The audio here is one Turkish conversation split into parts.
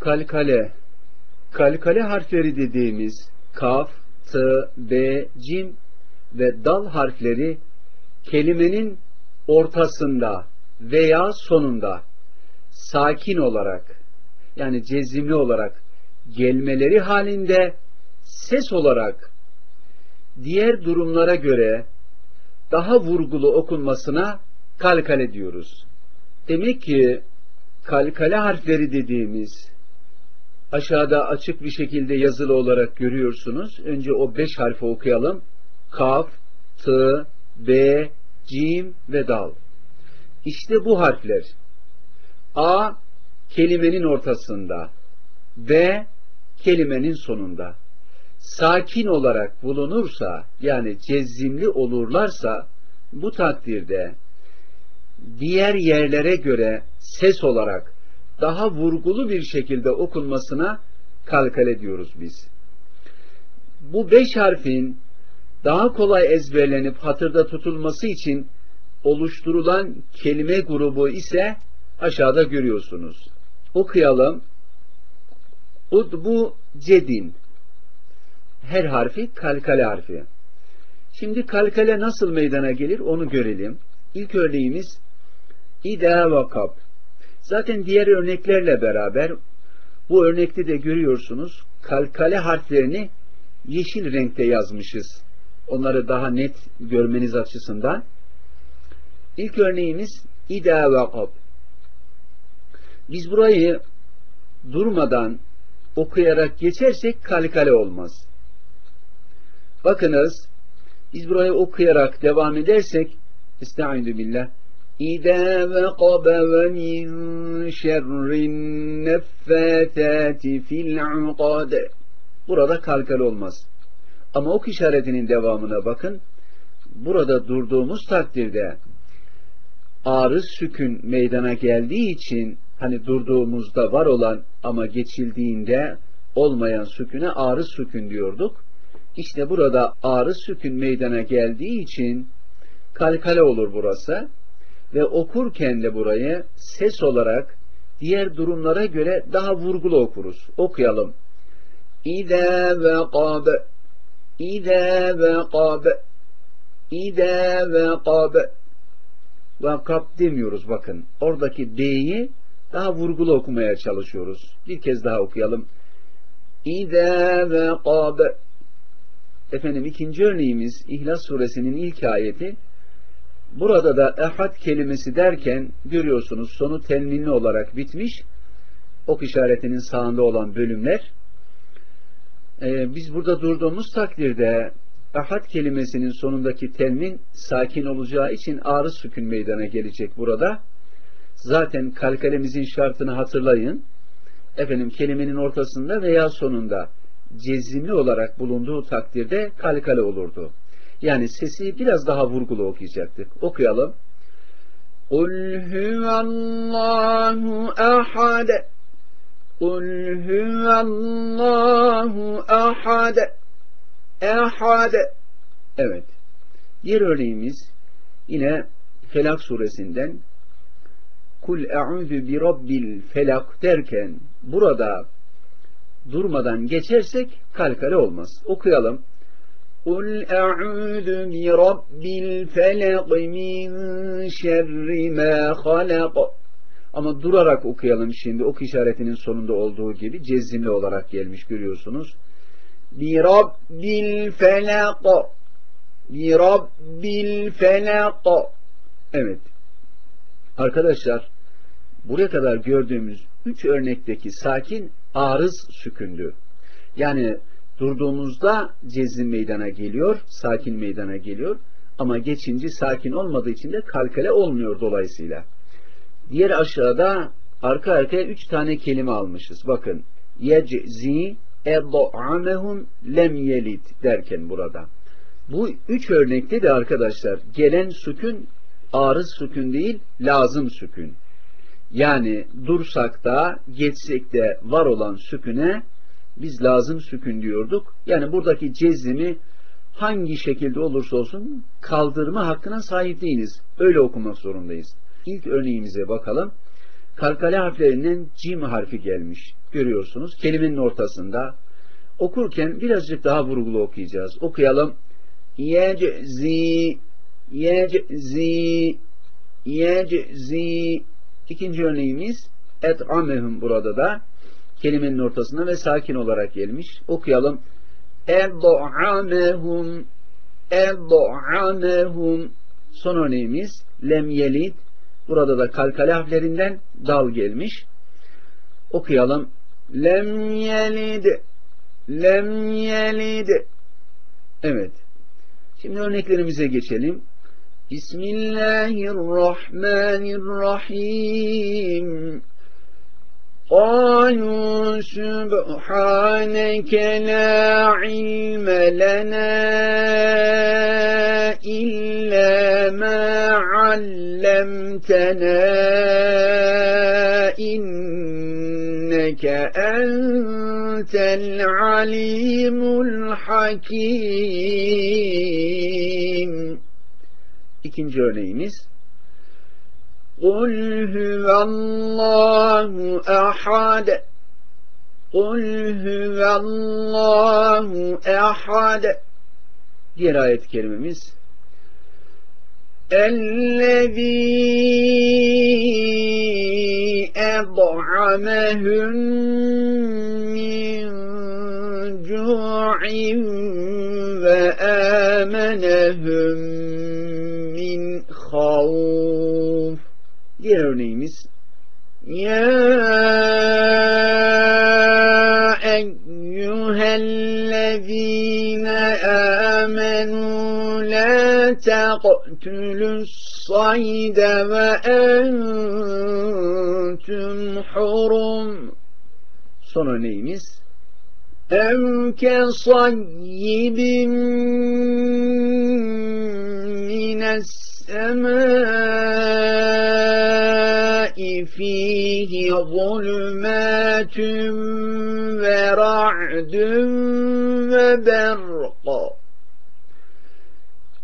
kalkale, kalkale harfleri dediğimiz kaf, t, b, cim ve dal harfleri kelimenin ortasında veya sonunda sakin olarak yani cezimli olarak gelmeleri halinde ses olarak diğer durumlara göre daha vurgulu okunmasına kalkale diyoruz. Demek ki kalkale harfleri dediğimiz aşağıda açık bir şekilde yazılı olarak görüyorsunuz. Önce o beş harfi okuyalım. Kaf, T, B, Cim ve Dal. İşte bu harfler. A kelimenin ortasında. B kelimenin sonunda. Sakin olarak bulunursa yani cezimli olurlarsa bu takdirde diğer yerlere göre ses olarak daha vurgulu bir şekilde okunmasına kalkale diyoruz biz. Bu beş harfin daha kolay ezberlenip hatırda tutulması için oluşturulan kelime grubu ise aşağıda görüyorsunuz. Okuyalım. Udbu cedin. Her harfi kalkale harfi. Şimdi kalkale nasıl meydana gelir onu görelim. İlk örneğimiz İda vakab. Zaten diğer örneklerle beraber bu örnekte de görüyorsunuz kalkale harflerini yeşil renkte yazmışız. Onları daha net görmeniz açısından. İlk örneğimiz İda vakab. Biz burayı durmadan okuyarak geçersek kalkale olmaz. Bakınız biz burayı okuyarak devam edersek Estaizu billah Veqabe ve min şerrin neffâtâti fil ukad Burada kalkale olmaz. Ama ok işaretinin devamına bakın. Burada durduğumuz takdirde arız sükün meydana geldiği için hani durduğumuzda var olan ama geçildiğinde olmayan süküne arız sükün diyorduk. İşte burada arız sükün meydana geldiği için kalkale olur burası ve okurken de burayı ses olarak diğer durumlara göre daha vurgulu okuruz. Okuyalım. İzâ veqab İzâ veqab İzâ veqab Vakab demiyoruz bakın. Oradaki D'yi daha vurgulu okumaya çalışıyoruz. Bir kez daha okuyalım. İzâ veqab Efendim ikinci örneğimiz İhlas suresinin ilk ayeti. Burada da ehad kelimesi derken görüyorsunuz sonu tenminli olarak bitmiş. Ok işaretinin sağında olan bölümler. Ee, biz burada durduğumuz takdirde ahad kelimesinin sonundaki tenmin sakin olacağı için ağrı sükün meydana gelecek burada. Zaten kalkalemizin şartını hatırlayın. Efendim kelimenin ortasında veya sonunda cezimli olarak bulunduğu takdirde kalkale olurdu. Yani sesi biraz daha vurgulu okuyacaktık. Okuyalım. Kul huvallahu ahad Kul huvallahu ahad Ehad Evet. Diğer örneğimiz yine Felak suresinden Kul e'udü bi rabbil felak derken burada durmadan geçersek kalkale olmaz. Okuyalım. E'udü bi rabbil felak min şerri ma halak ama durarak okuyalım şimdi. Ok işaretinin sonunda olduğu gibi cezimli olarak gelmiş görüyorsunuz. Bi rabbil felak Bi Evet. Arkadaşlar buraya kadar gördüğümüz üç örnekteki sakin arız sükündü. Yani durduğumuzda cezim meydana geliyor, sakin meydana geliyor. Ama geçince sakin olmadığı için de kalkale olmuyor dolayısıyla. Diğer aşağıda arka arkaya üç tane kelime almışız. Bakın. Yeczi edda'amehum lem yelid derken burada. Bu üç örnekte de arkadaşlar gelen sükün arız sükün değil, lazım sükün. Yani dursak da, geçsek de var olan süküne biz lazım sükün diyorduk. Yani buradaki cezimi hangi şekilde olursa olsun kaldırma hakkına sahip değiliz. Öyle okumak zorundayız. İlk örneğimize bakalım. kalkale harflerinden cim harfi gelmiş. Görüyorsunuz kelimenin ortasında. Okurken birazcık daha vurgulu okuyacağız. Okuyalım. Yeczi, yeczi, yeczi. İkinci örneğimiz et'amehum burada da kelimenin ortasına ve sakin olarak gelmiş. Okuyalım. Ed'amehum, ed'amehum. Son örneğimiz lem yelid. Burada da kalkale harflerinden dal gelmiş. Okuyalım. Lem yelid, lem yelid. Evet. Şimdi örneklerimize geçelim. Bismillahirrahmanirrahim. قالوا سبحانك لا علم لنا إلا ما علمتنا إنك أنت العليم الحكيم İkinci örneğimiz قُلْ هُوَ اللّٰهُ أَحَدٌ قُلْ هُوَ اللّٰهُ أَحَدٌ Diğer ayet-i kerimemiz الذي أطعمهم من جوع وآمنهم من خوف Diğer örneğimiz Ya eyyühellezine amenu la taqtulus sayde ve entüm hurum. Son örneğimiz kesayyibin mines السماء فيه ظلمات ورعد وبرق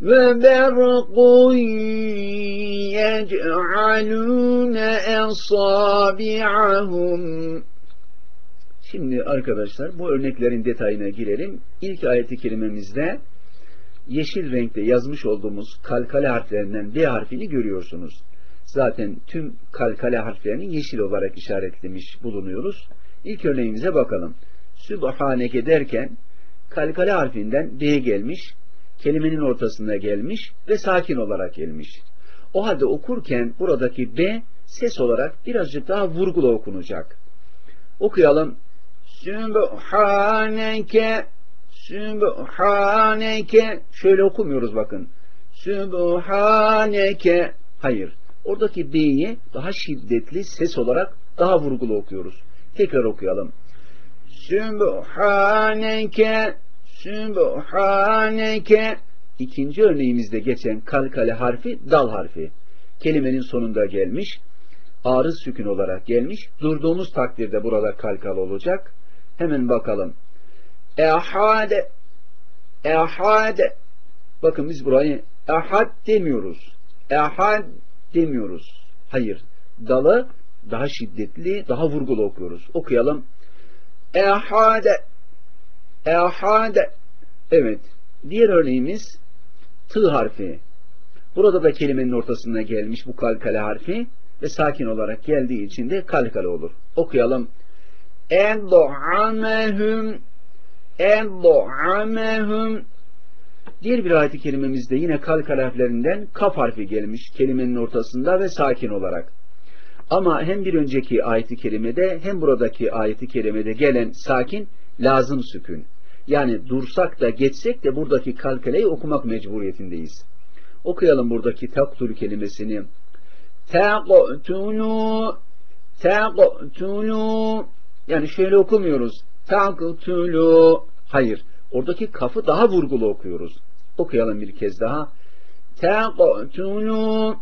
وبرق يجعلون أصابعهم Şimdi arkadaşlar bu örneklerin detayına girelim. İlk ayeti kerimemizde yeşil renkte yazmış olduğumuz kalkale harflerinden B harfini görüyorsunuz. Zaten tüm kalkale harflerini yeşil olarak işaretlemiş bulunuyoruz. İlk örneğimize bakalım. Sübhaneke derken kalkale harfinden B gelmiş, kelimenin ortasında gelmiş ve sakin olarak gelmiş. O halde okurken buradaki B ses olarak birazcık daha vurgulu okunacak. Okuyalım. Sübhaneke Sübhaneke şöyle okumuyoruz bakın. Sübhaneke hayır. Oradaki B'yi daha şiddetli ses olarak daha vurgulu okuyoruz. Tekrar okuyalım. Sübhaneke Sübhaneke İkinci örneğimizde geçen kalkale harfi dal harfi. Kelimenin sonunda gelmiş. Ağrı sükün olarak gelmiş. Durduğumuz takdirde burada kalkal olacak. Hemen bakalım. Ehad Ehad Bakın biz burayı ehad demiyoruz. Ehad demiyoruz. Hayır. Dalı daha şiddetli, daha vurgulu okuyoruz. Okuyalım. Ehad Ehad Evet. Diğer örneğimiz tı harfi. Burada da kelimenin ortasına gelmiş bu kalkale harfi ve sakin olarak geldiği için de kalkale olur. Okuyalım. Ed'amehum Ed'amehum Diğer bir ayet-i kerimemizde yine kalk harflerinden kaf harfi gelmiş kelimenin ortasında ve sakin olarak. Ama hem bir önceki ayet-i kerimede hem buradaki ayet-i kerimede gelen sakin lazım sükün. Yani dursak da geçsek de buradaki kalkaleyi okumak mecburiyetindeyiz. Okuyalım buradaki taktul kelimesini. Teqtulu Teqtulu Yani şöyle okumuyoruz. Teqtulu Hayır. Oradaki kafı daha vurgulu okuyoruz. Okuyalım bir kez daha. Teqtulu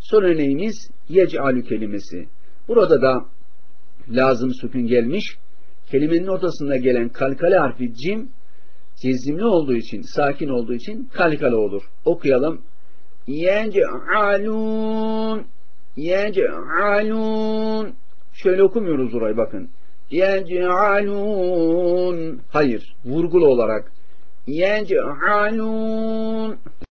Son örneğimiz yec'alü kelimesi. Burada da lazım sükun gelmiş. Kelimenin ortasında gelen kalkale harfi cim cezimli olduğu için, sakin olduğu için kalkale olur. Okuyalım. Yec'alun Yec'alun. Şöyle okumuyoruz orayı bakın. Yec'alun. Hayır. Vurgulu olarak. Yec'alun.